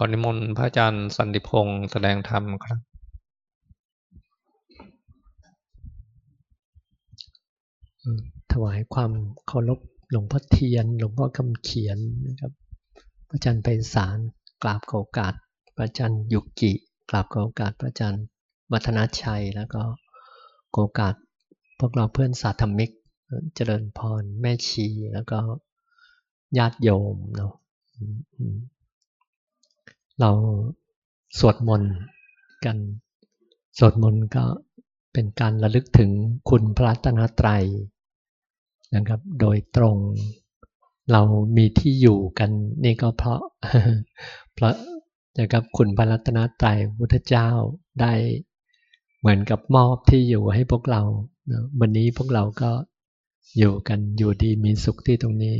ขอนิมนต์พระอาจารย์สันติพงศ์แสดงธรรมครับ ถวายความเคารพหลวงพ่อเทียน หลวงพ่อคำเขียนนะครับ พระอาจารย์ไพศาลกราบขอโอกาส พระอาจารย์ยุกิกราบขอโอกาสพระอาจารย์วัฒนชัยแล้วก็โอกาสพวกเราเพื่อนสาธมิก เจริญพรแม่ชีแล้วก็ญาติโยมเนาะ เราสวดมนต์กันสวดมนต์ก็เป็นการระลึกถึงคุณพระรัตนตรัยนะครับ โดยตรงเรามีที่อยู่กันนี่ก็เพราะเพราะนะครับคุณพระรัตนตรัยพุทธเจ้าได้เหมือนกับมอบที่อยู่ให้พวกเราวันนี้พวกเราก็อยู่กันอยู่ดีมีสุขที่ตรงนี้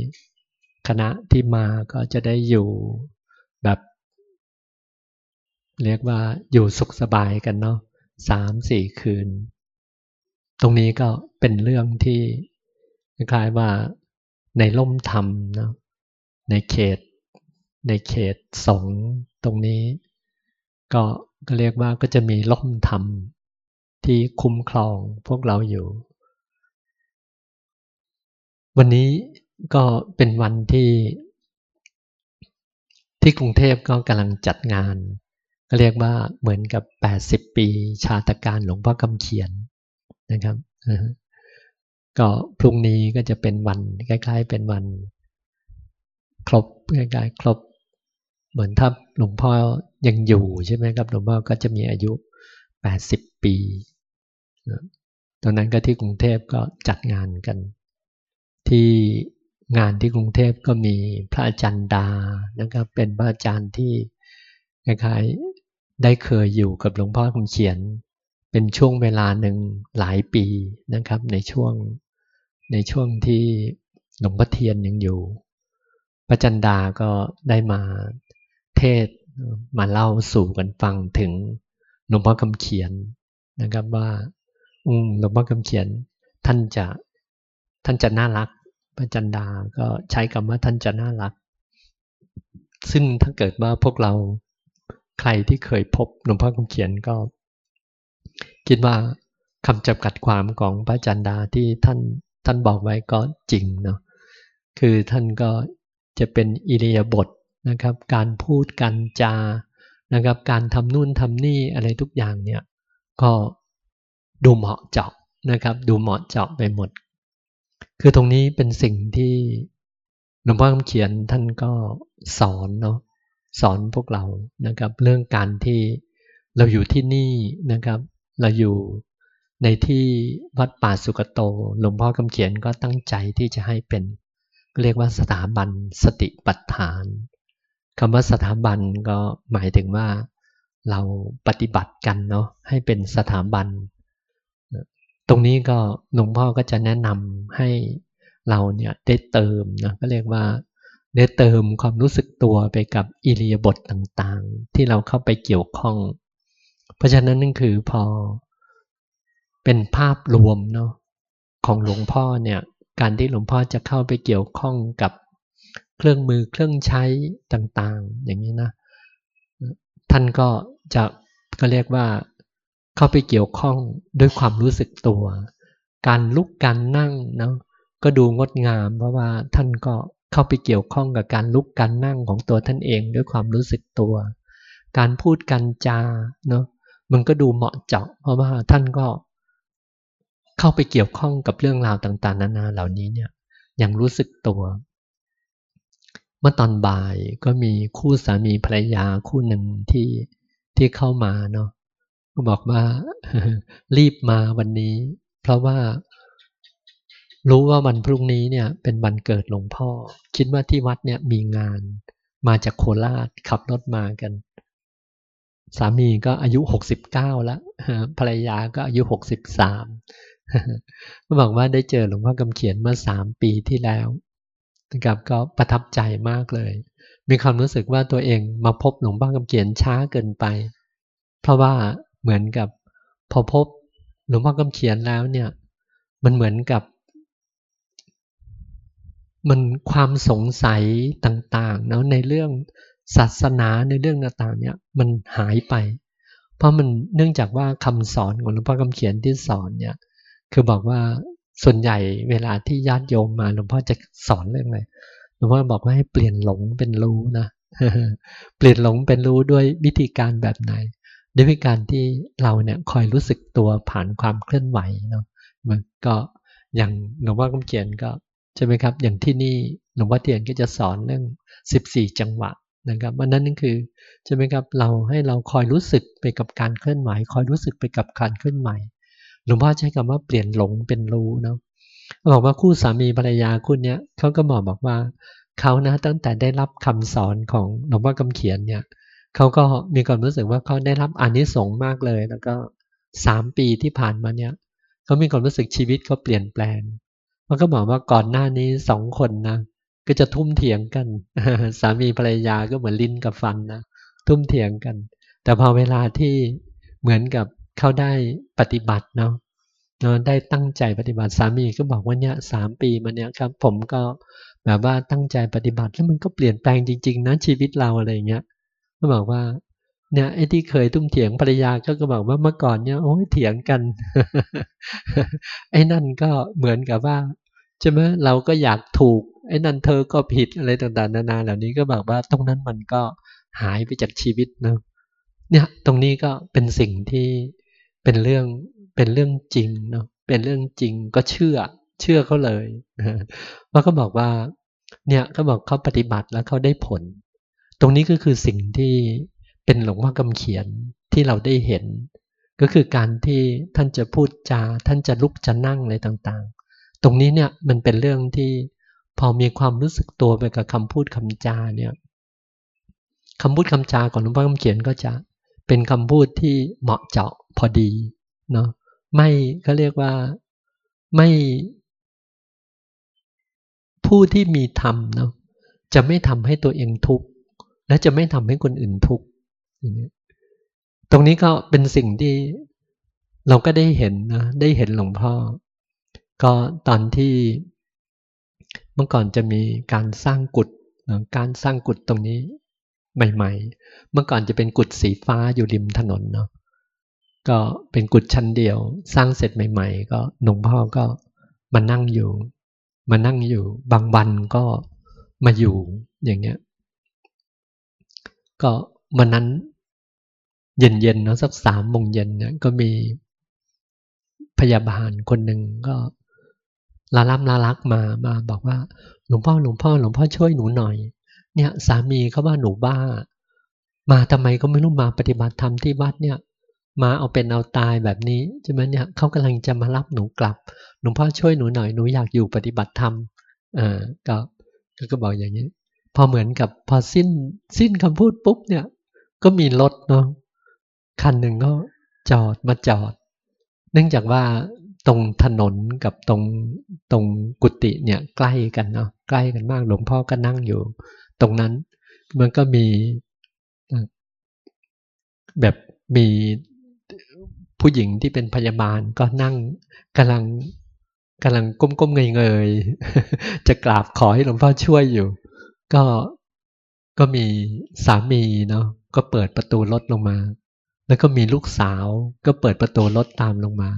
คณะที่มาก็จะได้อยู่แบบ เรียกว่าอยู่สุขสบายกันเนาะสามสี่คืน ตรงนี้ก็เป็นเรื่องที่คล้ายว่า ในล่มธรรมเนาะในเขต ในเขตสงตรงนี้ ก็ก็เรียกว่าก็จะมีล่มธรรมที่คุ้มครองพวกเราอยู่ วันนี้ก็เป็นวันที่ที่กรุงเทพก็กำลังจัดงาน เรียกว่าเหมือนกับ 80 ปีชาตการหลวงพ่อคำเขียนนะครับก็พรุ่งนี้ก็จะเป็นวันใกล้ๆเป็นวัน ครบใกล้ๆครบ เหมือนถ้าหลวงพ่อยังอยู่ใช่ไหมครับหลวงพ่อก็จะมีอายุ 80 ปีตอนนั้นก็ที่กรุงเทพก็จัดงานกัน ที่งานที่กรุงเทพก็มีพระอาจารย์ดานะครับเป็นพระอาจารย์ที่คล้าย ได้เคยอยู่กับหลวงพ่อคำเขียน เป็นช่วงเวลาหนึ่งหลายปีนะครับ ในช่วงในช่วงที่หลวงพ่อเทียนยังอยู่ พระจันดาก็ได้มาเทศมาเล่าสู่กันฟังถึงหลวงพ่อคำเขียนนะครับว่าหลวงพ่อคำเขียนท่านจะท่านจะน่ารัก พระจันดาก็ใช้คำว่าท่านจะน่ารัก ซึ่งถ้าเกิดว่าพวกเรา ใครที่เคยพบหลวงพ่อคำเขียนก็ คิดว่าคำจำกัดความของพระจันดาที่ท่านท่านบอกไว้ก็จริงเนาะคือท่านก็จะเป็นอิเลียบทนะครับ การพูดการจานะครับ การทำนู่นทำนี่อะไรทุกอย่างเนี่ย ก็ดูเหมาะเจาะนะครับ ดูเหมาะเจาะไปหมด คือตรงนี้เป็นสิ่งที่หลวงพ่อคำเขียนท่านก็สอนเนาะ สอนพวกเรานะครับ เรื่องการที่เราอยู่ที่นี่นะครับ เราอยู่ในที่วัดป่าสุกโต หลวงพ่อคำเขียนก็ตั้งใจที่จะให้เป็นเรียกว่าสถาบันสติปัฏฐานคำว่าสถาบันก็หมายถึงว่าเราปฏิบัติกันเนาะให้เป็นสถาบัน ตรงนี้ก็หลวงพ่อก็จะแนะนำให้เราเนี่ยได้เติมนะก็เรียกว่า ได้เติมความรู้สึกตัวไปกับอิริยาบถต่างๆ ที่เราเข้าไปเกี่ยวข้อง เพราะฉะนั้นนั่นคือพอเป็นภาพรวมเนาะของหลวงพ่อเนี่ยการที่หลวงพ่อจะเข้าไปเกี่ยวข้องกับเครื่องมือเครื่องใช้ต่างๆ อย่างนี้นะท่านก็จะก็เรียกว่าเข้าไปเกี่ยวข้องด้วยความรู้สึกตัว การลุกการนั่งเนาะก็ดูงดงามเพราะว่าท่านก็ เข้าไปเกี่ยวข้องกับการลุกการนั่งของตัวท่านเองด้วยความรู้สึกตัว การพูดการจาเนาะมันก็ดูเหมาะเจาะ เพราะว่าท่านก็ เข้าไปเกี่ยวข้องกับเรื่องราวต่าง ๆ นานาเหล่านี้เนี่ยอย่างรู้สึกตัว เมื่อตอนบ่ายก็มีคู่สามีภรรยาคู่หนึ่งที่ที่เข้ามาเนาะก็บอกว่ารีบมาวันนี้ เพราะว่า รู้ว่าวันพรุ่งนี้เนี่ยเป็นวันเกิดหลวงพ่อ คิดว่าที่วัดเนี่ยมีงาน มาจากโคราชขับรถมากัน สามีก็อายุหกสิบเก้าแล้วภรรยาก็อายุหกสิบสามก็บอกว่าได้เจอหลวงพ่อกำเขียนเมื่อสามปีที่แล้วนะครับก็ประทับใจมากเลย มีความรู้สึกว่าตัวเองมาพบหลวงพ่อกำเขียนช้าเกินไป เพราะว่าเหมือนกับพอพบหลวงพ่อกำเขียนแล้วเนี่ย มันเหมือนกับ มันความสงสัยต่างๆเนาะในเรื่องศาสนาในเรื่องต่างๆเนี่ยมันหายไป เพราะมันเนื่องจากว่าคำสอนของหลวงพ่อคำเขียนที่สอนเนี่ยคือบอกว่าส่วนใหญ่เวลาที่ญาติโยมมาหลวงพ่อจะสอนเรื่องอะไรหลวงพ่อบอกว่าให้เปลี่ยนหลงเป็นรู้นะเปลี่ยนหลงเป็นรู้ด้วยวิธีการแบบไหน ด้วยวิธีการที่เราเนี่ยคอยรู้สึกตัวผ่านความเคลื่อนไหวเนาะมันก็อย่างหลวงพ่อคำเขียนก็ ใช่ไหมครับ อย่างที่นี่หลวงพ่อเทียนก็จะสอนเรื่อง 14 จังหวะนะครับวันนั้นนั่นคือใช่ไหมครับเราให้เราคอยรู้สึกไปกับการเคลื่อนไหวคอยรู้สึกไปกับการเคลื่อนไหวหลวงพ่อใช้คำว่าเปลี่ยนหลงเป็นรู้เนาะบอกว่าคู่สามีภรรยาคู่นี้เขาก็บอกบอกว่าเขานะตั้งแต่ได้รับคำสอนของหลวงพ่อคำเขียนเนี่ยเขาก็มีความรู้สึกว่าเขาได้รับอานิสงส์มากเลย แล้วก็สามปีที่ผ่านมาเนี่ยเขามีความรู้สึกชีวิตเขาเปลี่ยนแปลง มันก็บอกว่าก่อนหน้านี้สองคนนะก็จะทุ่มเถียงกัน สามีภรรยาก็เหมือนลิ้นกับฟันนะทุ่มเถียงกัน แต่พอเวลาที่เหมือนกับเขาได้ปฏิบัติเนาะเนาะได้ตั้งใจปฏิบัติสามีก็บอกว่าเนี่ยสามปีมาเนี่ยครับ ผมก็แบบว่าตั้งใจปฏิบัติแล้วมันก็เปลี่ยนแปลงจริง ๆนะชีวิตเราอะไรเงี้ยก็บอกว่า เนี่ยไอ้ที่เคยตุ้มเถียงภรรยาก็ก็บอกว่าเมื่อก่อนเนี่ยโอ้ยเถียงกัน ไอ้นั่นก็เหมือนกับว่าใช่ไหมเราก็อยากถูก ไอ้นั่นเธอก็ผิดอะไรต่างๆ นานาเหล่านี้ก็บอกว่าตรงนั้นมันก็หายไปจากชีวิตเนาะเนี่ยตรงนี้ก็เป็นสิ่งที่เป็นเรื่องเป็นเรื่องจริงเนาะเป็นเรื่องจริงก็เชื่อเชื่อเขาเลยว่าเขาบอกว่า เนี่ยเขาบอกเขาปฏิบัติแล้วเขาได้ผล ตรงนี้ก็คือสิ่งที่ เป็นหลวงพ่อกำเขียนที่เราได้เห็น ก็คือการที่ท่านจะพูดจา ท่านจะลุกจะนั่งอะไรต่างๆ ตรงนี้เนี่ยมันเป็นเรื่องที่พอมีความรู้สึกตัวไปกับคำพูดคำจาเนี่ยคำพูดคำจาของหลวงพ่อคำเขียนก็จะเป็นคำพูดที่เหมาะเจาะพอดีเนาะไม่เขาเรียกว่าไม่ผู้ที่มีธรรมเนาะจะไม่ทำให้ตัวเองทุกข์และจะไม่ทำให้คนอื่นทุกข์ ตรงนี้ก็เป็นสิ่งที่เราก็ได้เห็นนะได้เห็นหลวงพ่อ ก็ตอนที่เมื่อก่อนจะมีการสร้างกุฏการสร้างกุฏตรงนี้ใหม่ ๆ เมื่อก่อนจะเป็นกุฏสีฟ้าอยู่ริมถนนเนาะก็เป็นกุฏชั้นเดียว สร้างเสร็จใหม่ ๆ ก็หลวงพ่อก็มานั่งอยู่ มานั่งอยู่ บางวันก็มาอยู่อย่างเงี้ย ก็ วันนั้นเย็นๆเนาะสักสามโมงเย็นเนี่ยก็มีพยาบาลคนหนึ่งก็ลาล่ำลาลักมามาบอกว่า หลวงพ่อหลวงพ่อหลวงพ่อช่วยหนูหน่อย เนี่ยสามีเขาว่าหนูบ้า มาทำไมก็ไม่รู้มาปฏิบัติธรรมที่วัดเนี่ย มาเอาเป็นเอาตายแบบนี้ใช่ไหมเนี่ยเขากำลังจะมารับหนูกลับ หลวงพ่อช่วยหนูหน่อยหนูอยากอยู่ปฏิบัติธรรมอ่าก็ก็บอกอย่างนี้ พอเหมือนกับพอสิ้นสิ้นคำพูดปุ๊บเนี่ย ก็มีรถเนาะคันหนึ่งก็จอดมาจอด เนื่องจากว่าตรงถนนกับตรงตรงกุฏิเนี่ยใกล้กันเนาะใกล้กันมากหลวงพ่อก็นั่งอยู่ ตรงนั้นมันก็มีแบบมีผู้หญิงที่เป็นพยาบาลก็นั่งกำลังกำลังก้มๆเงยๆจะกราบขอให้หลวงพ่อช่วยอยู่ ก็ก็มีสามีเนาะ ก็เปิดประตูรถลงมา แล้วก็มีลูกสาว ก็เปิดประตูรถตามลงมา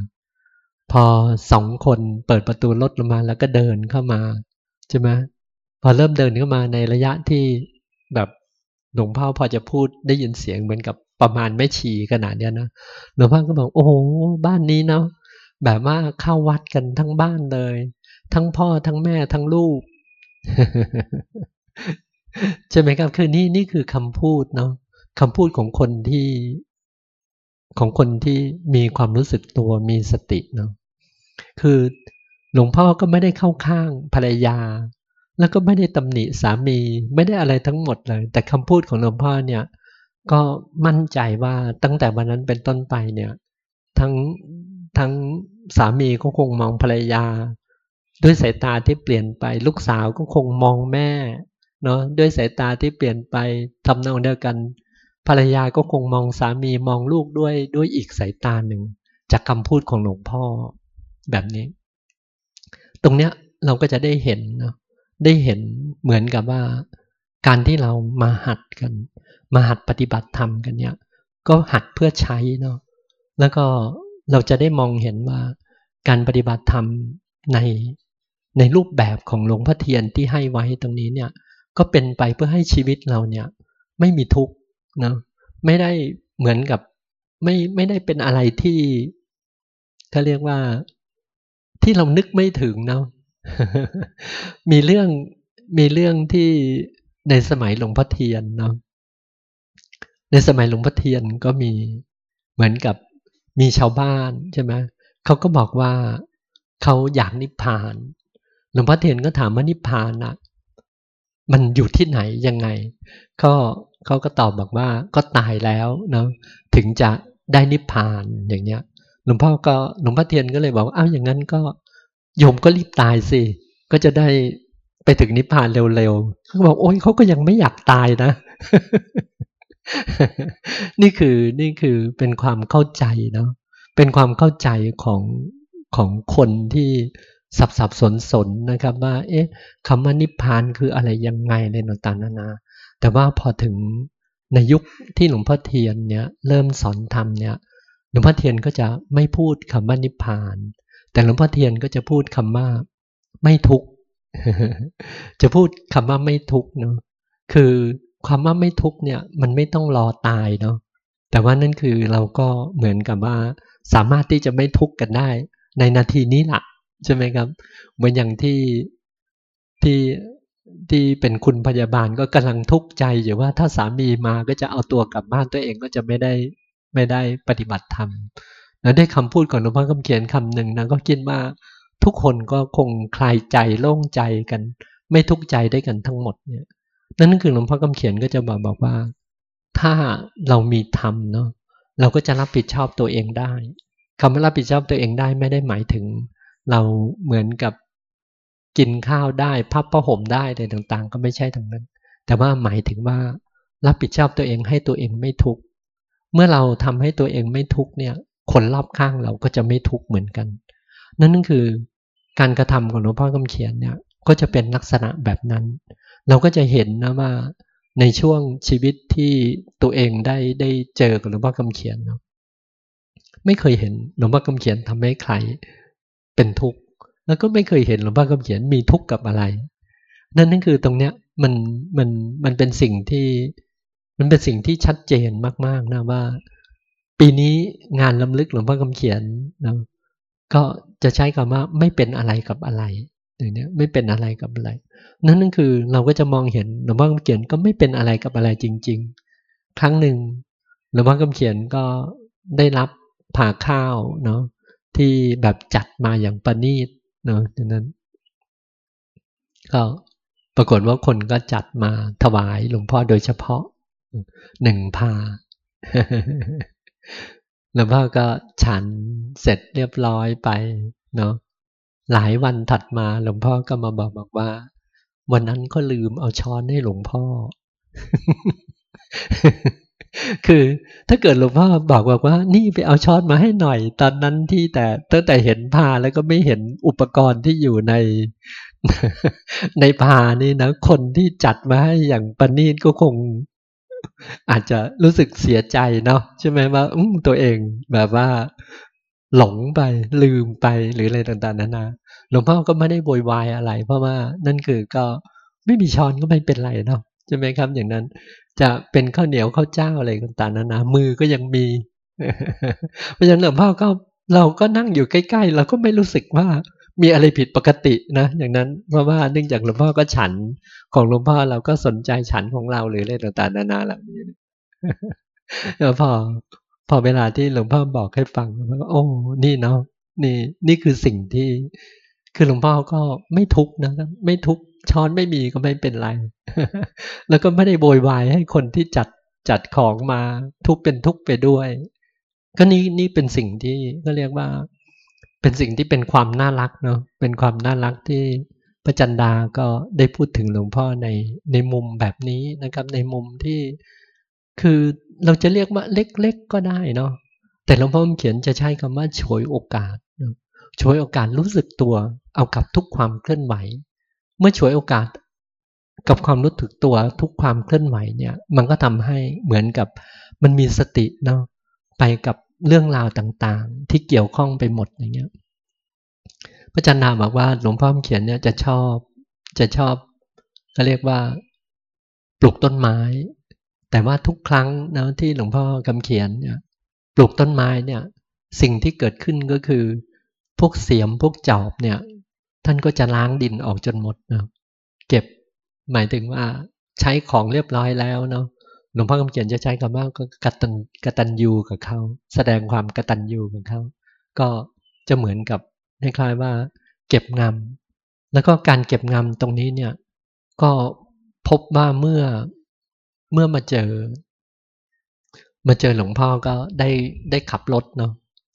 พอสองคนเปิดประตูรถลงมาแล้วก็เดินเข้ามาใช่ไหมพอเริ่มเดินเข้ามาในระยะที่แบบหลวงพ่อพอจะพูดได้ยินเสียงเหมือนกับประมาณไม่ชีขนาดเนี้ยนะหลวงพ่อก็บอกโอ้โหบ้านนี้เนาะแบบว่าเข้าวัดกันทั้งบ้านเลย ทั้งพ่อทั้งแม่ทั้งลูกใช่ไหมครับคือนี่นี่คือคำพูดเนาะ คำพูดของคนที่ของคนที่มีความรู้สึกตัวมีสติเนาะคือหลวงพ่อก็ไม่ได้เข้าข้างภรรยา แล้วก็ไม่ได้ตำหนิสามีไม่ได้อะไรทั้งหมดเลย แต่คำพูดของหลวงพ่อเนี่ยก็มั่นใจว่าตั้งแต่วันนั้นเป็นต้นไปเนี่ยทั้งทั้งสามีก็คงมองภรรยา ด้วยสายตาที่เปลี่ยนไป ลูกสาวก็คงมองแม่เนาะด้วยสายตาที่เปลี่ยนไปทำนองเดียวกัน ภรรยาก็คงมองสามีมองลูกด้วยด้วยอีกสายตาหนึ่ง จากคำพูดของหลวงพ่อแบบนี้ ตรงเนี้ยเราก็จะได้เห็นเนาะได้เห็นเหมือนกับว่า การที่เรามาหัดกัน มาหัดปฏิบัติธรรมกันเนี่ยก็หัดเพื่อใช้เนาะแล้วก็เราจะได้มองเห็นว่า การปฏิบัติธรรมในในรูปแบบของหลวงพ่อเทียนที่ให้ไว้ตรงนี้เนี่ยก็เป็นไปเพื่อให้ชีวิตเราเนี่ยไม่มีทุกข์ นาะไม่ได้เหมือนกับไม่ไม่ได้เป็นอะไรที่เขาเรียกว่าที่เรานึกไม่ถึงเนาะมีเรื่องมีเรื่องที่ในสมัยหลวงพ่อเทียนเนาะในสมัยหลวงพ่อเทียนก็มีเหมือนกับมีชาวบ้านใช่ไหมเขาก็บอกว่าเขาอยากนิพพาน หลวงพ่อเทียนก็ถามว่านิพพานอะมันอยู่ที่ไหนยังไง ก็ เขาก็ตอบบอกว่าก็ตายแล้วนะถึงจะได้นิพพานอย่างเนี้ยหลวงพ่อก็หลวงพ่อเทียนก็เลยบอกว่าอ้าวอย่างนั้นก็โยมก็รีบตายสิก็จะได้ไปถึงนิพพานเร็วๆเขาบอกโอ้ยเขาก็ยังไม่อยากตายนะ นี่คือนี่คือเป็นความเข้าใจเนาะเป็นความเข้าใจของของคนที่สับสับสนสนนะครับ ว่า เอ๊ะคำว่านิพพานคืออะไรยังไงในต่างๆนานา แต่ว่าพอถึงในยุคที่หลวงพ่อเทียนเนี่ยเริ่มสอนธรรมเนี่ยหลวงพ่อเทียนก็จะไม่พูดคำว่านิพพาน แต่หลวงพ่อเทียนก็จะพูดคำว่าไม่ทุกข์จะพูดคำว่าไม่ทุกข์เนาะคือความว่าไม่ทุกข์เนี่ยมันไม่ต้องรอตายเนาะแต่ว่านั่นคือเราก็เหมือนกับว่า สามารถที่จะไม่ทุกข์กันได้ ในนาทีนี้แหละใช่ไหมครับ เหมือนอย่างที่ที่ ที่เป็นคุณพยาบาลก็กำลังทุกข์ใจอยู่ว่าถ้าสามีมาก็จะเอาตัวกลับบ้านตัวเองก็จะไม่ได้ไม่ได้ปฏิบัติธรรมแล้วได้คำพูดของหลวงพ่อคำเขียนคำหนึ่งนะก็คิดว่าทุกคนก็คงคลายใจโล่งใจกัน ไม่ทุกข์ใจได้กันทั้งหมดเนี่ยนั่นคือหลวงพ่อคำเขียนก็จะบอกบอกว่า ถ้าเรามีธรรมเนาะเราก็จะรับผิดชอบตัวเองได้คำว่ารับผิดชอบตัวเองได้ไม่ได้หมายถึง เราเหมือนกับ กินข้าวได้พับผ้าห่มได้อะไรต่างๆ ก็ไม่ใช่ทั้งนั้น แต่ว่าหมายถึงว่ารับผิดชอบตัวเองให้ตัวเองไม่ทุกข์เมื่อเราทำให้ตัวเองไม่ทุกข์เนี่ย คนรอบข้างเราก็จะไม่ทุกข์เหมือนกัน นั่นก็คือการกระทำของหลวงพ่อคำเขียนเนี่ยก็จะเป็นลักษณะแบบนั้น เราก็จะเห็นนะว่าในช่วงชีวิตที่ตัวเองได้ได้เจอกับหลวงพ่อคำเขียนเนาะไม่เคยเห็นหลวงพ่อคำเขียนทำให้ใครเป็นทุกข์ แล้วก็ไม่เคยเห็นหลวงพ่อคำเขียนมีทุกข์กับอะไร นั่นนั่นคือตรงเนี้ยมันมันมันเป็นสิ่งที่มันเป็นสิ่งที่ชัดเจนมาก ๆนะว่า ปีนี้งานลำลึกหลวงพ่อคำเขียนนะก็จะใช้คำว่าไม่เป็นอะไรกับอะไรอย่างนี้ไม่เป็นอะไรกับอะไร นั่นนั่นคือเราก็จะมองเห็นหลวงพ่อคำเขียนก็ไม่เป็นอะไรกับอะไรจริง ๆ ครั้งหนึ่งหลวงพ่อคำเขียนก็ได้รับผ่าข้าวเนาะที่แบบจัดมาอย่างประณีต เนาะดังนั้น ก็ปรากฏว่าคนก็จัดมาถวายหลวงพ่อโดยเฉพาะหนึ่งพาหลวงพ่อก็ฉันเสร็จเรียบร้อยไปเนาะหลายวันถัดมาหลวงพ่อก็มาบอกบอกว่า วันนั้นก็ลืมเอาช้อนให้หลวงพ่อ คือถ้าเกิดหลวงพ่อบอกบอกว่า นี่ไปเอาช้อนมาให้หน่อย ตอนนั้นที่แต่ตั้งแต่เห็นพาแล้วก็ไม่เห็นอุปกรณ์ที่อยู่ใน ในพานี่นะ คนที่จัดมาให้อย่างปณีตก็คง อาจจะรู้สึกเสียใจเนาะใช่ไหมว่าตัวเองแบบว่า หลงไปลืมไปหรืออะไรต่างๆนานาหลวงพ่อก็ไม่ได้โวยวายอะไร เพราะว่านั่นคือก็ไม่มีช้อนก็ไม่เป็นไรเนาะ ใช่ไหมครับ อย่างนั้น จะเป็นข้าวเหนียวข้าวเจ้าอะไรต่างๆนานามือก็ยังมี เพราะฉะนั้นหลวงพ่อก็เราก็นั่งอยู่ใกล้ ๆ เราก็ไม่รู้สึกว่ามีอะไรผิดปกตินะ อย่างนั้นเพราะว่าเนื่องจากหลวงพ่อก็ฉันของหลวงพ่อเราก็สนใจฉันของเราหรืออะไรต่างๆนานาเหล่านี้แล้วพอพอเวลาที่หลวงพ่อบอกให้ฟังมันก็โอ้นี่เนาะนี่นี่คือสิ่งที่ คือหลวงพ่อก็ไม่ทุกนะไม่ทุก ช้อนไม่มีก็ไม่เป็นไร แล้วก็ไม่ได้โวยวายให้คนที่จัดจัดของมาทุกเป็นทุกไปด้วย ก็นี่นี่เป็นสิ่งที่ก็เรียกว่า เป็นสิ่งที่เป็นความน่ารักเนาะเป็นความน่ารักที่พระจันดาก็ได้พูดถึงหลวงพ่อในในมุมแบบนี้นะครับ ในมุมที่คือเราจะเรียกว่าเล็กๆก็ได้เนาะแต่หลวงพ่อเขียนจะใช้คำว่าฉวยโอกาสฉวยโอกาสรู้สึกตัว เอากับทุกความเคลื่อนไหว เมื่อฉวยโอกาสกับความรู้สึกตัวทุกความเคลื่อนไหวเนี่ย มันก็ทำให้เหมือนกับมันมีสติเนาะไปกับเรื่องราวต่างๆ ที่เกี่ยวข้องไปหมดอย่างเงี้ยพระจันนาบอกว่าหลวงพ่อเขียนเนี่ยจะชอบจะชอบเขาเรียกว่าปลูกต้นไม้ แต่ว่าทุกครั้งนะที่หลวงพ่อกำเขียนเนี่ยปลูกต้นไม้เนี่ย สิ่งที่เกิดขึ้นก็คือ พวกเสียมพวกจอบเนี่ย ท่านก็จะล้างดินออกจนหมดนะเก็บหมายถึงว่าใช้ของเรียบร้อยแล้วเนาะหลวงพ่อคำเขียนจะใช้คำว่าก็กตันกตันยูกับเขา แสดงความกตันยูกับเขา ก็จะเหมือนกับคล้ายๆว่า เก็บงำแล้วก็การเก็บงำตรงนี้เนี่ยก็พบว่าเมื่อเมื่อมาเจอ มาเจอหลวงพ่อก็ได้ได้ขับรถเนาะ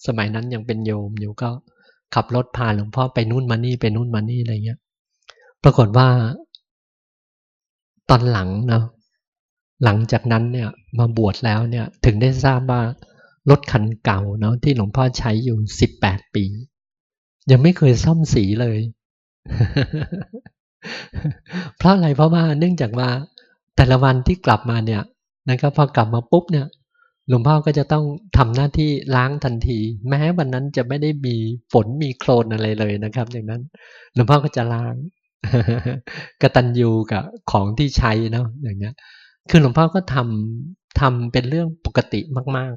สมัยนั้นยังเป็นโยมอยู่ก็ ขับรถพาหลวงพ่อไปนู่นมานี่ไปนู่นมานี่อะไรเงี้ย ปรากฏว่า ตอนหลังเนาะหลังจากนั้นเนี่ยมาบวชแล้วเนี่ย ถึงได้ทราบว่ารถคันเก่าเนาะที่หลวงพ่อใช้อยู่สิบแปดปี ยังไม่เคยซ่อมสีเลย เพราะอะไรเพราะว่าเนื่องจากว่าแต่ละวันที่กลับมาเนี่ยนะครับพอกลับมาปุ๊บเนี่ย หลวงพ่อก็จะต้องทำหน้าที่ล้างทันที แม้วันนั้นจะไม่ได้มีฝนมีโคลนอะไรเลยนะครับ อย่างนั้น หลวงพ่อก็จะล้างกระตัญญูกับของที่ใช้เนาะอย่างเงี้ย คือหลวงพ่อก็ทำทำเป็นเรื่องปกติมาก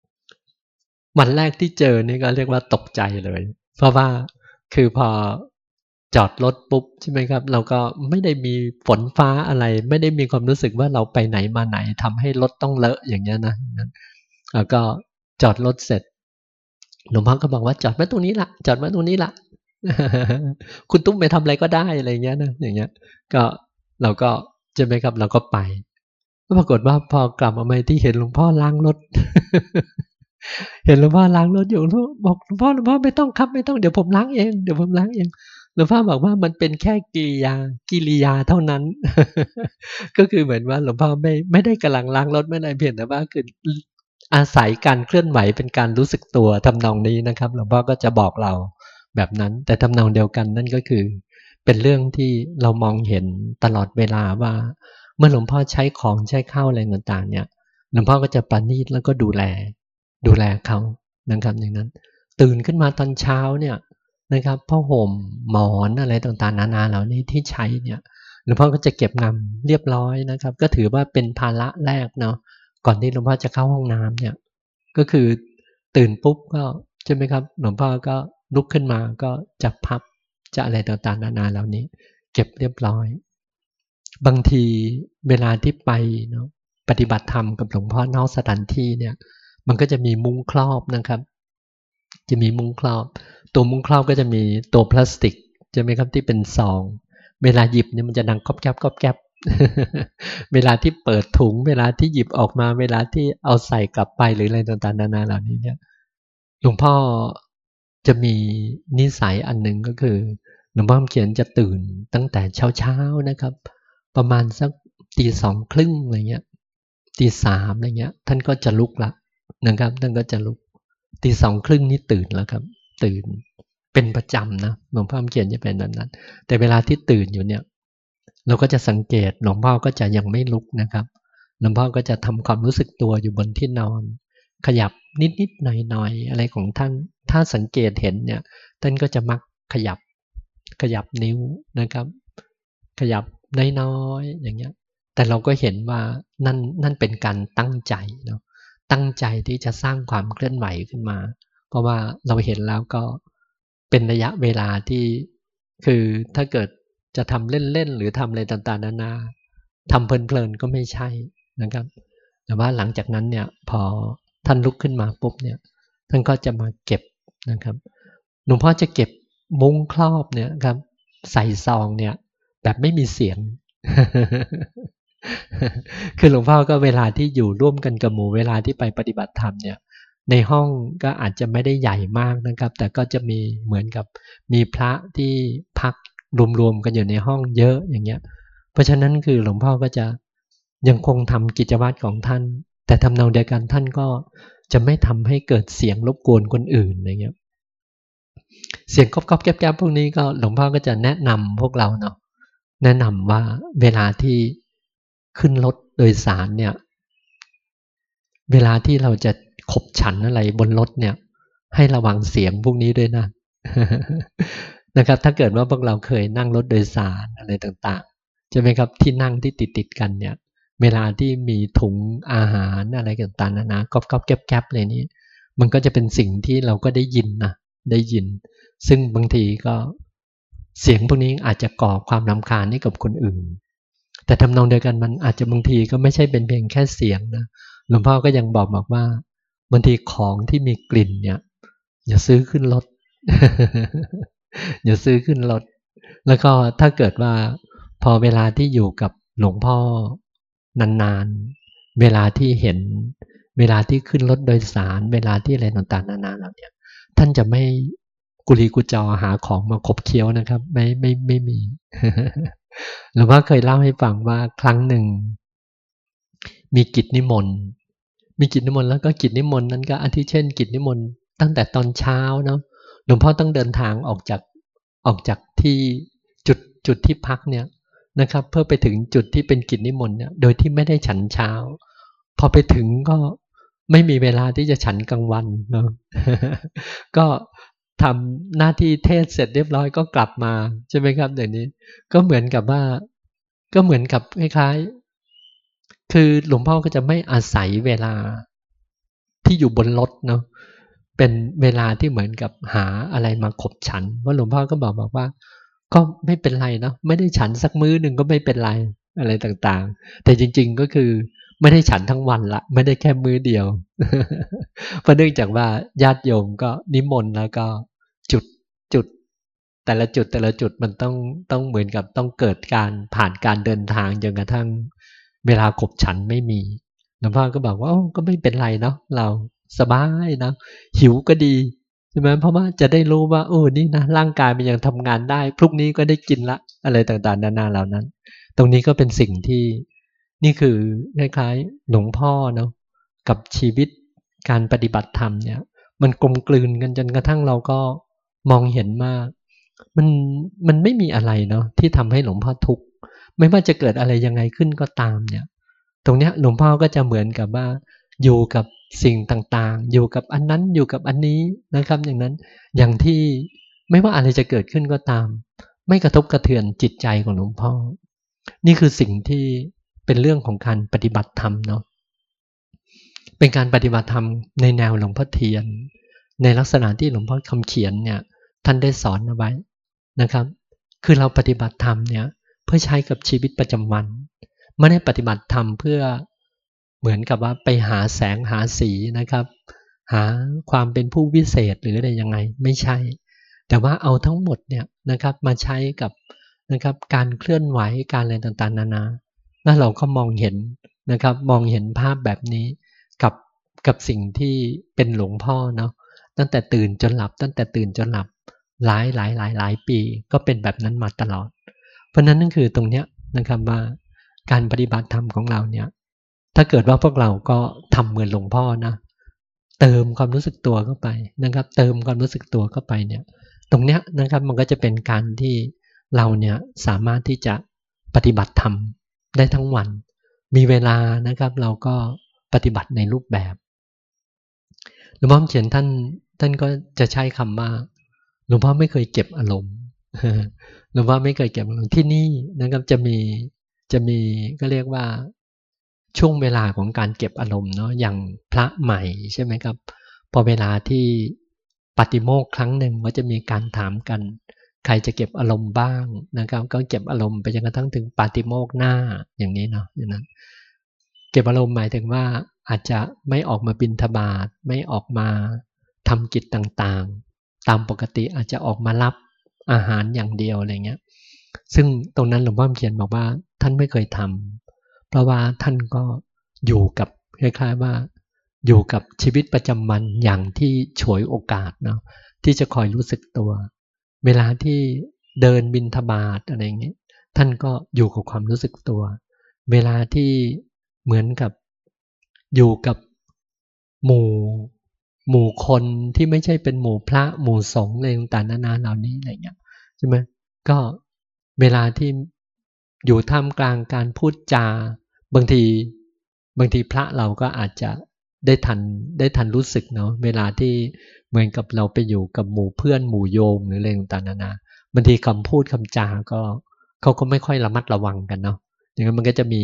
ๆ วันแรกที่เจอนี่ก็เรียกว่าตกใจเลย เพราะว่าคือพอ จอดรถปุ๊บใช่ไหมครับ เราก็ไม่ได้มีฝนฟ้าอะไร ไม่ได้มีความรู้สึกว่าเราไปไหนมาไหนทำให้รถต้องเลอะอย่างเงี้ยนะแล้วก็จอดรถเสร็จหลวงพ่อก็บอกว่าจอดไว้ตรงนี้ละจอดไว้ตรงนี้ละคุณตุ้มไปทำอะไรก็ได้อะไรเงี้ยนะอย่างเงี้ย ก็เราก็ใช่ไหมครับ เราก็ไปก็ปรากฏว่าพอกลับมาใหม่ที่เห็นหลวงพ่อล้างรถ เห็นหลวงพ่อล้างรถอยู่บอกหลวงพ่อหลวงพ่อไม่ต้องครับไม่ต้องเดี๋ยวผมล้างเองเดี๋ยวผมล้างเอง หลวงพ่อบอกว่ามันเป็นแค่กิริยากิริยาเท่านั้น ก็คือเหมือนว่าหลวงพ่อไม่ไม่ได้กำลังล้างรถไม่ได้เพียงแต่ว่าคืออาศัยการเคลื่อนไหวเป็นการรู้สึกตัวทำนองนี้นะครับ หลวงพ่อก็จะบอกเราแบบนั้น แต่ทำนองเดียวกันนั่นก็คือ เป็นเรื่องที่เรามองเห็นตลอดเวลาว่า เมื่อหลวงพ่อใช้ของใช้ข้าวอะไรต่างๆ เนี่ยหลวงพ่อก็จะปานีตแล้วก็ดูแล ดูแลเขานะครับอย่างนั้น ตื่นขึ้นมาตอนเช้าเนี่ย นะครับผ้าห่มหมอนอะไรต่างๆนานาเหล่านี้ที่ใช้เนี่ยหลวงพ่อก็จะเก็บงำเรียบร้อยนะครับ ก็ถือว่าเป็นภาระแรกเนาะก่อนที่หลวงพ่อจะเข้าห้องน้ำเนี่ยก็คือตื่นปุ๊บก็ใช่ไหมครับหลวงพ่อก็ลุกขึ้นมาก็จะพับจะอะไรต่างๆนานาเหล่านี้ เก็บเรียบร้อย บางทีเวลาที่ไปเนาะปฏิบัติธรรมกับหลวงพ่อนอกสถานที่เนี่ย มันก็จะมีมุ้งครอบนะครับ จะมีมุ้งครอบตัวมุ้งครอบก็จะมีตัวพลาสติกจะไหมครับที่เป็นซอง เวลาหยิบเนี่ยมันจะดังก๊อบแก๊บก๊อบแก๊บเวลาที่เปิดถุง เวลาที่หยิบออกมา เวลาที่เอาใส่กลับไปหรืออะไรต่างๆนานาเหล่านี้เนี่ยหลวงพ่อจะมีนิสัยอันหนึ่งก็คือหลวงพ่อเขียนจะตื่นตั้งแต่เช้าๆนะครับ ประมาณสักตีสองครึ่งอะไรเงี้ยตีสามอะไรเงี้ย ท่านก็จะลุกละนะครับท่านก็จะลุกตีสองครึ่งนี่ตื่นแล้วครับ ตื่น เป็นประจำนะหลวงพ่อเขียนจะเป็นแบบนั้น แต่เวลาที่ตื่นอยู่เนี่ย เราก็จะสังเกตหลวงพ่อก็จะยังไม่ลุกนะครับหลวงพ่อก็จะทำความรู้สึกตัวอยู่บนที่นอน ขยับนิดๆหน่อยๆอะไรของท่าน ถ้าสังเกตเห็นเนี่ย ท่านก็จะมักขยับ ขยับนิ้วนะครับ ขยับน้อยๆอย่างเงี้ย แต่เราก็เห็นว่านั่นนั่นเป็นการตั้งใจเนาะตั้งใจที่จะสร้างความเคลื่อนไหวขึ้นมา ราะว่าเราเห็นแล้วก็เป็นระยะเวลาที่คือถ้าเกิดจะทำเล่นๆหรือทำอะไรต่างๆนานาทำเพลินๆก็ไม่ใช่นะครับ แต่ว่าหลังจากนั้นเนี่ยพอท่านลุกขึ้นมาปุ๊บเนี่ยท่านก็จะมาเก็บนะครับหลวงพ่อจะเก็บมุ้งครอบเนี่ยครับใส่ซองเนี่ย แบบไม่มีเสียง คือหลวงพ่อก็เวลาที่อยู่ร่วมกันกับหมู่เวลาที่ไปปฏิบัติธรรมเนี่ย ในห้องก็อาจจะไม่ได้ใหญ่มากนะครับ แต่ก็จะมีเหมือนกับมีพระที่พักรวมๆกันอยู่ในห้องเยอะอย่างเงี้ย เพราะฉะนั้นคือหลวงพ่อก็จะยังคงทำกิจวัตรของท่าน แต่ทำนองเดียวกันท่านก็จะไม่ทำให้เกิดเสียงรบกวนคนอื่นอย่างเงี้ย เสียงก๊อบๆแก๊บๆพวกนี้ก็หลวงพ่อก็จะแนะนำพวกเราเนาะแนะนำว่าเวลาที่ขึ้นรถโดยสารเนี่ย เวลาที่เราจะ ขบฉันอะไรบนรถเนี่ย ให้ระวังเสียงพวกนี้ด้วยนะนะครับ ถ้าเกิดว่าพวกเราเคยนั่งรถโดยสารอะไรต่างๆใช่ไหมครับที่นั่งที่ติดติดกันเนี่ย เวลาที่มีถุงอาหารอะไรต่างๆนะนะก๊อบก๊อบแก๊บแก๊บเลยนี่มันก็จะเป็นสิ่งที่เราก็ได้ยินนะได้ยิน ซึ่งบางทีก็เสียงพวกนี้อาจจะก่อความรำคาญให้กับคนอื่น แต่ทำนองเดียวกันมันอาจจะบางทีก็ไม่ใช่เป็นเพียงแค่เสียงนะหลวงพ่อก็ยังบอกบอกว่า บางทีของที่มีกลิ่นเนี่ย อย่าซื้อขึ้นรถอย่าซื้อขึ้นรถ แล้วก็ถ้าเกิดว่า พอเวลาที่อยู่กับหลวงพ่อนานๆ เวลาที่เห็น เวลาที่ขึ้นรถโดยสาร เวลาที่อะไรต่างๆนานาเราเนี่ย ท่านจะไม่กุลีกุจอหาของมาขบเคี้ยวนะครับ ไม่ไม่ไม่มี หรือว่าเคยเล่าให้ฟังว่าครั้งหนึ่ง มีกิจนิมนต์ มีกิจนิมนต์แล้วก็กิจนิมนต์นั้นก็อาทิเช่น กิจนิมนต์ตั้งแต่ตอนเช้าเนาะหลวงพ่อต้องเดินทางออกจากออกจากที่จุดจุดที่พักเนี่ยนะครับ เพื่อไปถึงจุดที่เป็นกิจนิมนต์เนี่ยโดยที่ไม่ได้ฉันเช้า พอไปถึงก็ไม่มีเวลาที่จะฉันกลางวันเนาะก็ทำหน้าที่เทศเสร็จเรียบร้อยก็กลับมาใช่ไหมครับเดี๋ยวนี้ ก็เหมือนกับว่า ก็เหมือนกับคล้ายๆ คือหลวงพ่อก็จะไม่อาศัยเวลาที่อยู่บนรถเนาะเป็นเวลาที่เหมือนกับหาอะไรมาขบฉันว่าหลวงพ่อก็บอกบอกว่า ก็ไม่เป็นไรเนาะไม่ได้ฉันสักมื้อหนึ่งก็ไม่เป็นไรอะไรต่างๆ แต่จริง ๆก็คือไม่ได้ฉันทั้งวันละ ไม่ได้แค่มื้อเดียวเพราะเนื่องจากว่าญาติโยมก็นิมนต์แล้วก็จุดจุด แต่ละจุดแต่ละจุดมันต้องต้องเหมือนกับต้องเกิดการผ่านการเดินทางจนกระทั่ง เวลาขบฉันไม่มีหลวงพ่อก็บอกว่าก็ไม่เป็นไรเนาะเราสบายนะหิวก็ดีใช่ไหมเพราะว่าจะได้รู้ว่าโอ้นี่นะร่างกายมันยังทำงานได้พรุ่งนี้ก็ได้กินละอะไรต่างๆนานาเหล่านั้น ตรงนี้ก็เป็นสิ่งที่นี่คือคล้ายๆหลวงพ่อเนาะกับชีวิตการปฏิบัติธรรมเนี่ย มันกลมกลืนกันจนกระทั่งเราก็มองเห็นมาก มันมันไม่มีอะไรเนาะที่ทำให้หลวงพ่อทุกข์ ไม่ว่าจะเกิดอะไรยังไงขึ้นก็ตามเนี่ย ตรงเนี้ยหลวงพ่อก็จะเหมือนกับว่า อยู่กับสิ่งต่างๆ อยู่กับอันนั้นอยู่กับอันนี้นะครับ อย่างนั้นอย่างที่ไม่ว่าอะไรจะเกิดขึ้นก็ตาม ไม่กระทบกระเทือนจิตใจของหลวงพ่อ นี่คือสิ่งที่เป็นเรื่องของการปฏิบัติธรรมเนาะเป็นการปฏิบัติธรรมในแนวหลวงพ่อเทียน ในลักษณะที่หลวงพ่อคำเขียนเนี่ยท่านได้สอนเอาไว้นะครับ คือเราปฏิบัติธรรมเนี่ย เพื่อใช้กับชีวิตประจำวัน ไม่ได้ปฏิบัติธรรมเพื่อเหมือนกับว่าไปหาแสงหาสีนะครับ หาความเป็นผู้วิเศษหรืออะไรยังไงไม่ใช่ แต่ว่าเอาทั้งหมดเนี่ยนะครับมาใช้กับนะครับการเคลื่อนไหวการอะไรต่างๆ นานาแล้วเราก็มองเห็นนะครับ มองเห็นภาพแบบนี้กับกับสิ่งที่เป็นหลวงพ่อเนาะตั้งแต่ตื่นจนหลับ ตั้งแต่ตื่นจนหลับหลายหลายหลายหลายปีก็เป็นแบบนั้นมาตลอด ราะนั้นนั่นคือตรงเนี้ยนะครับว่าการปฏิบัติธรรมของเราเนี่ย ถ้าเกิดว่าพวกเราก็ทำเหมือนหลวงพ่อนะเติมความรู้สึกตัวเข้าไปนะครับ เติมความรู้สึกตัวเข้าไปเนี่ย ตรงเนี้ยนะครับมันก็จะเป็นการที่เราเนี่ยสามารถที่จะปฏิบัติธรรมได้ทั้งวัน มีเวลานะครับ เราก็ปฏิบัติในรูปแบบหลวงพ่อเขียนท่านท่านก็จะใช้คำว่าหลวงพ่อไม่เคยเก็บอารมณ์ หลวงพ่อไม่เคยเก็บอารมณ์ที่นี่นะครับจะมีจะมีก็เรียกว่าช่วงเวลาของการเก็บอารมณ์เนาะอย่างพระใหม่ใช่ไหมครับ พอเวลาที่ปฏิโมกครั้งหนึ่งก็จะมีการถามกัน ใครจะเก็บอารมณ์บ้างนะครับ ก็เก็บอารมณ์ไปจนกระทั่งถึงปฏิโมกหน้าอย่างนี้เนาะอย่างนั้น เก็บอารมณ์หมายถึงว่าอาจจะไม่ออกมาบินทบาทไม่ออกมาทำกิจต่างๆ ตามปกติอาจจะออกมารับ อาหารอย่างเดียวอะไรเงี้ย ซึ่งตรงนั้นหลวงพ่อเขียนบอกว่าท่านไม่เคยทำเพราะว่าท่านก็อยู่กับคล้ายๆว่า อยู่กับชีวิตประจำวันอย่างที่ฉวยโอกาสเนาะที่จะคอยรู้สึกตัว เวลาที่เดินบินทบาทอะไรอย่างนี้ท่านก็อยู่กับความรู้สึกตัว เวลาที่เหมือนกับอยู่กับหมู่ หมู่คนที่ไม่ใช่เป็นหมู่พระหมู่สงฆ์อะไรต่างๆนานาเหล่านี้อะไรเงี้ยใช่ไหมก็เวลาที่อยู่ท่ามกลางการพูดจา บางทีบางทีพระเราก็อาจจะได้ทันได้ทันรู้สึกเนาะเวลาที่เหมือนกับเราไปอยู่กับหมู่เพื่อนหมู่โยมหรืออะไรต่างๆนานาบางทีคำพูดคำจาก็เขาก็ไม่ค่อยระมัดระวังกันเนาะอย่างนั้นมันก็จะมี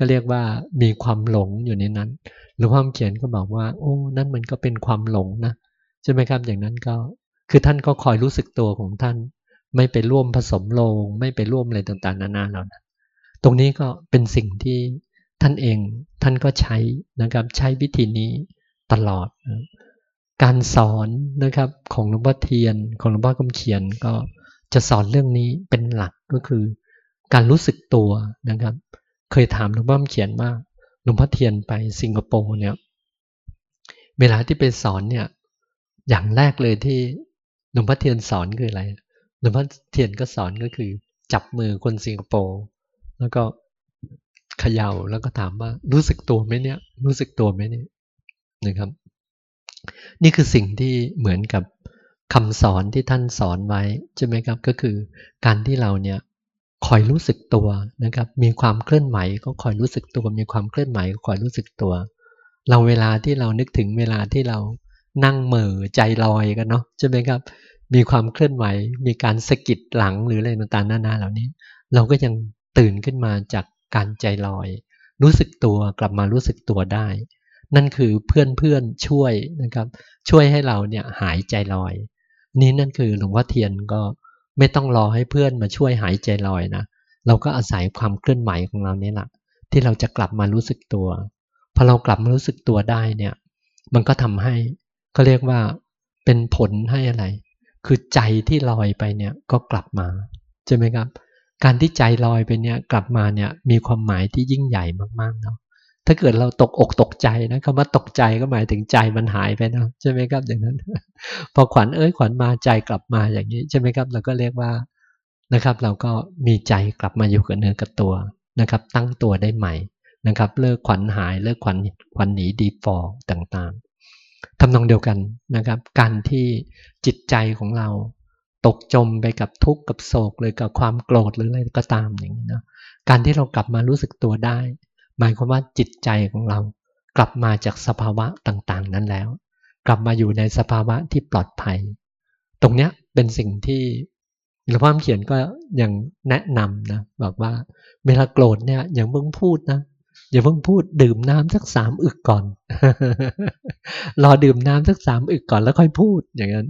ก็เรียกว่ามีความหลงอยู่ในนั้นหรือว่าเขียนก็บอกว่า โอ้นั่นมันก็เป็นความหลงนะใช่ไหมครับอย่างนั้นก็คือท่านก็คอยรู้สึกตัวของท่าน ไม่ไปร่วมผสมลง ไม่ไปร่วมอะไรต่างๆ นานาเหล่านั้นตรงนี้ก็เป็นสิ่งที่ท่านเองท่านก็ใช้นะครับใช้วิธีนี้ตลอดนะการสอนนะครับของหลวงพ่อเทียนของหลวงพ่อคำเขียนก็จะสอนเรื่องนี้เป็นหลักก็คือ การรู้สึกตัวนะครับ เคยถามหลวงพ่อเขียนว่าหลวงพ่อเทียนไปสิงคโปร์เนี่ย เวลาที่ไปสอนเนี่ย อย่างแรกเลยที่หลวงพ่อเทียนสอนคืออะไรหลวงพ่อเทียนก็สอนก็คือ จับมือคนสิงคโปร์แล้วก็เขย่าแล้วก็ถามว่ารู้สึกตัวไหมเนี่ย รู้สึกตัวไหมเนี่ยนะครับ นี่คือสิ่งที่เหมือนกับคำสอนที่ท่านสอนไว้ใช่ไหมครับ ก็คือการที่เราเนี่ย คอยรู้สึกตัวนะครับ มีความเคลื่อนไหวก็คอยรู้สึกตัว มีความเคลื่อนไหวก็คอยรู้สึกตัว เราเวลาที่เรานึกถึงเวลาที่เรานั่งเหม่อใจลอยกันเนาะใช่ไหมครับ มีความเคลื่อนไหว มีการสะกิดหลังหรืออะไรต่างๆนานาเหล่านี้ เราก็ยังตื่นขึ้นมาจากการใจลอย รู้สึกตัวกลับมารู้สึกตัวได้ นั่นคือเพื่อนเพื่อนช่วยนะครับ ช่วยให้เราเนี่ยหายใจลอย นี่นั่นคือหลวงพ่อเทียนก็ ไม่ต้องรอให้เพื่อนมาช่วยหายใจลอยนะเราก็อาศัยความเคลื่อนไหวของเราเนี่ยแหละที่เราจะกลับมารู้สึกตัวพอเรากลับมารู้สึกตัวได้เนี่ย มันก็ทำให้เขาเรียกว่าเป็นผลให้อะไร คือใจที่ลอยไปเนี่ยก็กลับมาใช่ไหมครับ การที่ใจลอยไปเนี่ยกลับมาเนี่ยมีความหมายที่ยิ่งใหญ่มากๆเนาะ ถ้าเกิดเราตกอกตกใจนะคำว่าตกใจก็หมายถึงใจมันหายไปนะใช่ไหมครับอย่างนั้น พอขวัญเอ้ยขวัญมาใจกลับมาอย่างนี้ใช่ไหมครับ เราก็เรียกว่านะครับ เราก็มีใจกลับมาอยู่กับเนื้อกับตัวนะครับ ตั้งตัวได้ใหม่นะครับ เลิกขวัญหายเลิกขวัญขวัญหนีดีฟอลต่างๆทำนองเดียวกันนะครับ การที่จิตใจของเราตกจมไปกับทุกข์กับโศกเลยกับความโกรธหรืออะไรก็ตามอย่างนี้นะการที่เรากลับมารู้สึกตัวได้ หมายความว่าจิตใจของเรากลับมาจากสภาวะต่างๆ นั้นแล้ว กลับมาอยู่ในสภาวะที่ปลอดภัย ตรงเนี้ยเป็นสิ่งที่หลวงพ่อเขียนก็ยังแนะนำนะบอกว่าเวลาโกรธเนี่ยอย่าเพิ่งพูดนะอย่าเพิ่งพูดดื่มน้ำสักสามอึกก่อน รอดื่มน้ำสักสามอึกก่อนแล้วค่อยพูดอย่างนั้น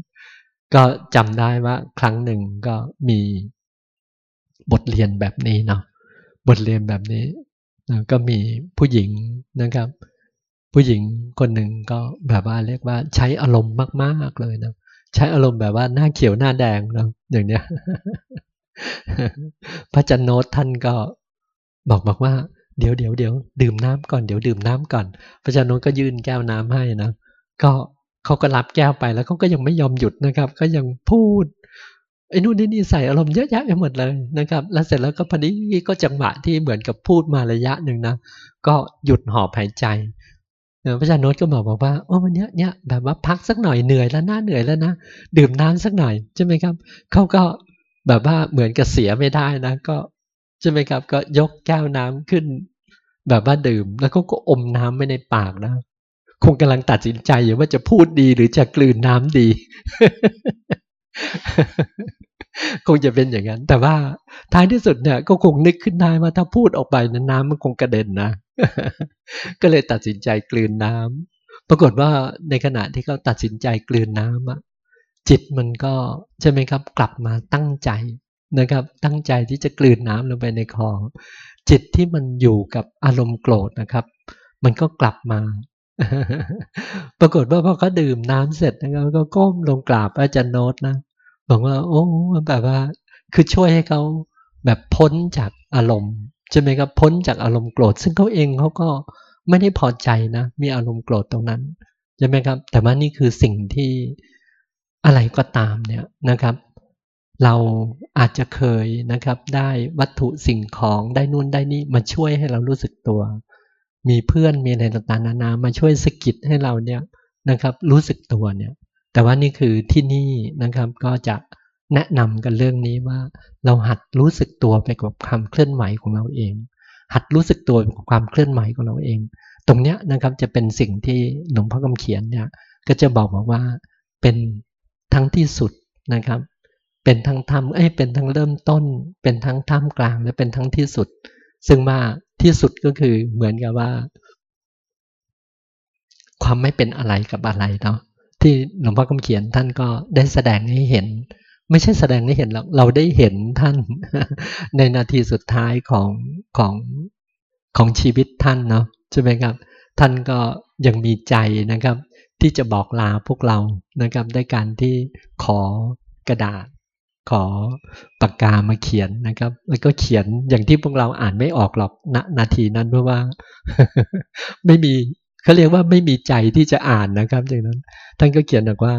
ก็จำได้ว่า ครั้งหนึ่งก็มีบทเรียนแบบนี้เนาะบทเรียนแบบนี้ ก็มีผู้หญิงนะครับ ผู้หญิงคนหนึ่งก็แบบว่าเรียกว่าใช้อารมณ์มากๆเลยนะใช้อารมณ์แบบว่าหน้าเขียวหน้าแดงนะอย่างเนี้ยพระจันโนตท่านก็บอกบอกว่า เดี๋ยวเดี๋ยวเดี๋ยวดื่มน้ำก่อนเดี๋ยวดื่มน้ำก่อน พระจันโนตก็ยื่นแก้วน้ำให้นะก็เขาก็รับแก้วไปแล้วเขาก็ยังไม่ยอมหยุดนะครับ ก็ยังพูด ไอ้นู่นนี่นี่ใส่อารมณ์เยอะแยะไปหมดเลยนะครับ แล้วเสร็จแล้วก็พอดีก็จังหวะที่เหมือนกับพูดมาระยะหนึ่งนะ ก็หยุดหอบหายใจพระอาจารย์โน้ตก็บอกบอกว่าโอ้วันนี้เนี่ยแบบว่าพักสักหน่อยเหนื่อยแล้วน่าเหนื่อยแล้วนะดื่มน้ำสักหน่อยใช่ไหมครับเขาก็แบบว่าเหมือนกับเสียไม่ได้นะก็ใช่ไหมครับ ก็ยกแก้วน้ำขึ้น แบบว่าดื่มแล้วก็ก็อมน้ำไม่ในปากนะคงกำลังตัดสินใจอยู่ว่าจะพูดดีหรือจะกลืนน้ำดี คงจะเป็นอย่างนั้น แต่ว่าท้ายที่สุดเนี่ยก็คงนึกขึ้นได้ว่าถ้าพูดออกไปน้น้ำมันคงกระเด็นนะ ก็เลยตัดสินใจกลืนน้ำปรากฏว่าในขณะที่เขาตัดสินใจกลืนน้ำอะจิตมันก็ใช่ไหมครับ กลับมาตั้งใจนะครับ ตั้งใจที่จะกลืนน้ำลงไปในคอจิตที่มันอยู่กับอารมณ์โกรธนะครับ มันก็กลับมา ปรากฏว่าพอเขาดื่มน้ำเสร็จนะครับก็ก้มลงกราบอาจารย์โน้ตนะ บอกว่า โอ้แบบว่า คือช่วยให้เขาแบบพ้นจากอารมณ์ใช่ไหมครับพ้นจากอารมณ์โกรธ ซึ่งเขาเองเขาก็ไม่ได้พอใจนะ มีอารมณ์โกรธตรงนั้นใช่ไหมครับ แต่ว่านี่คือสิ่งที่อะไรก็ตามเนี่ยนะครับ เราอาจจะเคยนะครับ ได้วัตถุสิ่งของได้นู่นได้นี่มาช่วยให้เรารู้สึกตัว มีเพื่อนมีอะไรต่างๆนานามาช่วยสกิดให้เราเนี่ยนะครับ รู้สึกตัวเนี่ย แต่ว่านี่คือที่นี่นะครับก็จะแนะนำกันเรื่องนี้ว่า เราหัดรู้สึกตัวไปกับความเคลื่อนไหวของเราเอง หัดรู้สึกตัวกับความเคลื่อนไหวของเราเอง ตรงเนี้ยนะครับจะเป็นสิ่งที่หลวงพ่อคำเขียนเนี่ยก็จะบอกมาว่าเป็นทั้งที่สุดนะครับ เป็นทั้งทำเอ้ยเป็นทั้งเริ่มต้น เป็นทั้งท่ามกลางและเป็นทั้งที่สุด ซึ่งว่าที่สุดก็คือเหมือนกับว่า ความไม่เป็นอะไรกับอะไรเนาะ ที่หลวงพ่อคำเขียนท่านก็ได้แสดงให้เห็น ไม่ใช่แสดงให้เห็นหรอกเราได้เห็นท่าน ในนาทีสุดท้ายของของของชีวิตท่านเนาะใช่ไหมครับ ท่านก็ยังมีใจนะครับ ที่จะบอกลาพวกเรานะครับด้วยการที่ขอกระดาษ ขอปากกามาเขียนนะครับ แล้วก็เขียนอย่างที่พวกเราอ่านไม่ออกหรอกณนาทีนั้นเพราะว่า ไม่มี เขาเรียกว่าไม่มีใจที่จะอ่านนะครับอย่างนั้น ท่านก็เขียนบอกว่า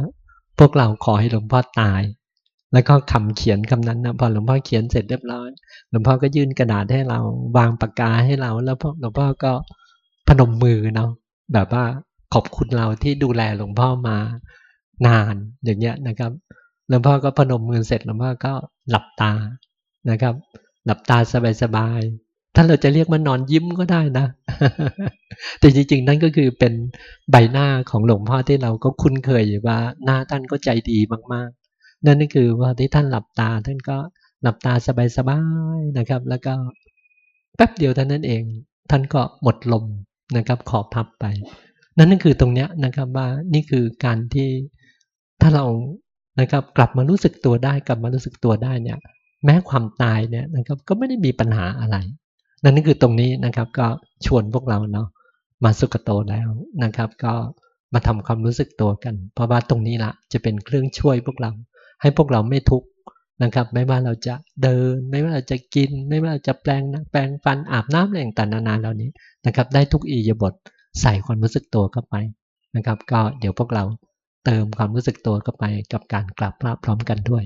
พวกเราขอให้หลวงพ่อตาย แล้วก็คำเขียนคำนั้นนะพอหลวงพ่อเขียนเสร็จเรียบร้อยหลวงพ่อก็ยื่นกระดาษให้เรา วางปากกาให้เรา แล้วพหลวงพ่อก็พนมมือเนาะแบบว่าขอบคุณเราที่ดูแลหลวงพ่อมานานอย่างเงี้ยนะครับหลวงพ่อก็พนมมือเสร็จหลวงพ่อก็หลับตานะครับ หลับตาสบายๆ ถ้าเราจะเรียกมันนอนยิ้มก็ได้นะ แต่จริง ๆ นั่นก็คือเป็นใบหน้าของหลวงพ่อที่เราก็คุ้นเคยว่า หน้าท่านก็ใจดีมากๆ นั่นก็คือว่าที่ท่านหลับตาท่านก็หลับตาสบายๆนะครับ แล้วก็แป๊บเดียวเท่านั้นเอง ท่านก็หมดลมนะครับ ขอบพับไป นั่นก็คือตรงเนี้ยนะครับว่านี่คือการที่ถ้าเรานะครับกลับมารู้สึกตัวได้กลับมารู้สึกตัวได้เนี่ย แม้ความตายเนี่ยนะครับก็ไม่ได้มีปัญหาอะไร นั่นก็คือตรงนี้นะครับ ก็ชวนพวกเราเนาะมาสุกโตแล้วนะครับ ก็มาทำความรู้สึกตัวกัน เพราะว่าตรงนี้ละจะเป็นเครื่องช่วยพวกเรา ให้พวกเราไม่ทุกข์นะครับ ไม่ว่าเราจะเดิน ไม่ว่าเราจะกิน ไม่ว่าเราจะแปลงแปลงฟันอาบน้ำอะไรต่างๆนานาเหล่านี้นะครับ ได้ทุกอียบทใส่ความรู้สึกตัวเข้าไปนะครับ ก็เดี๋ยวพวกเราเติมความรู้สึกตัวเข้าไปกับการกลับพระพร้อมกันด้วย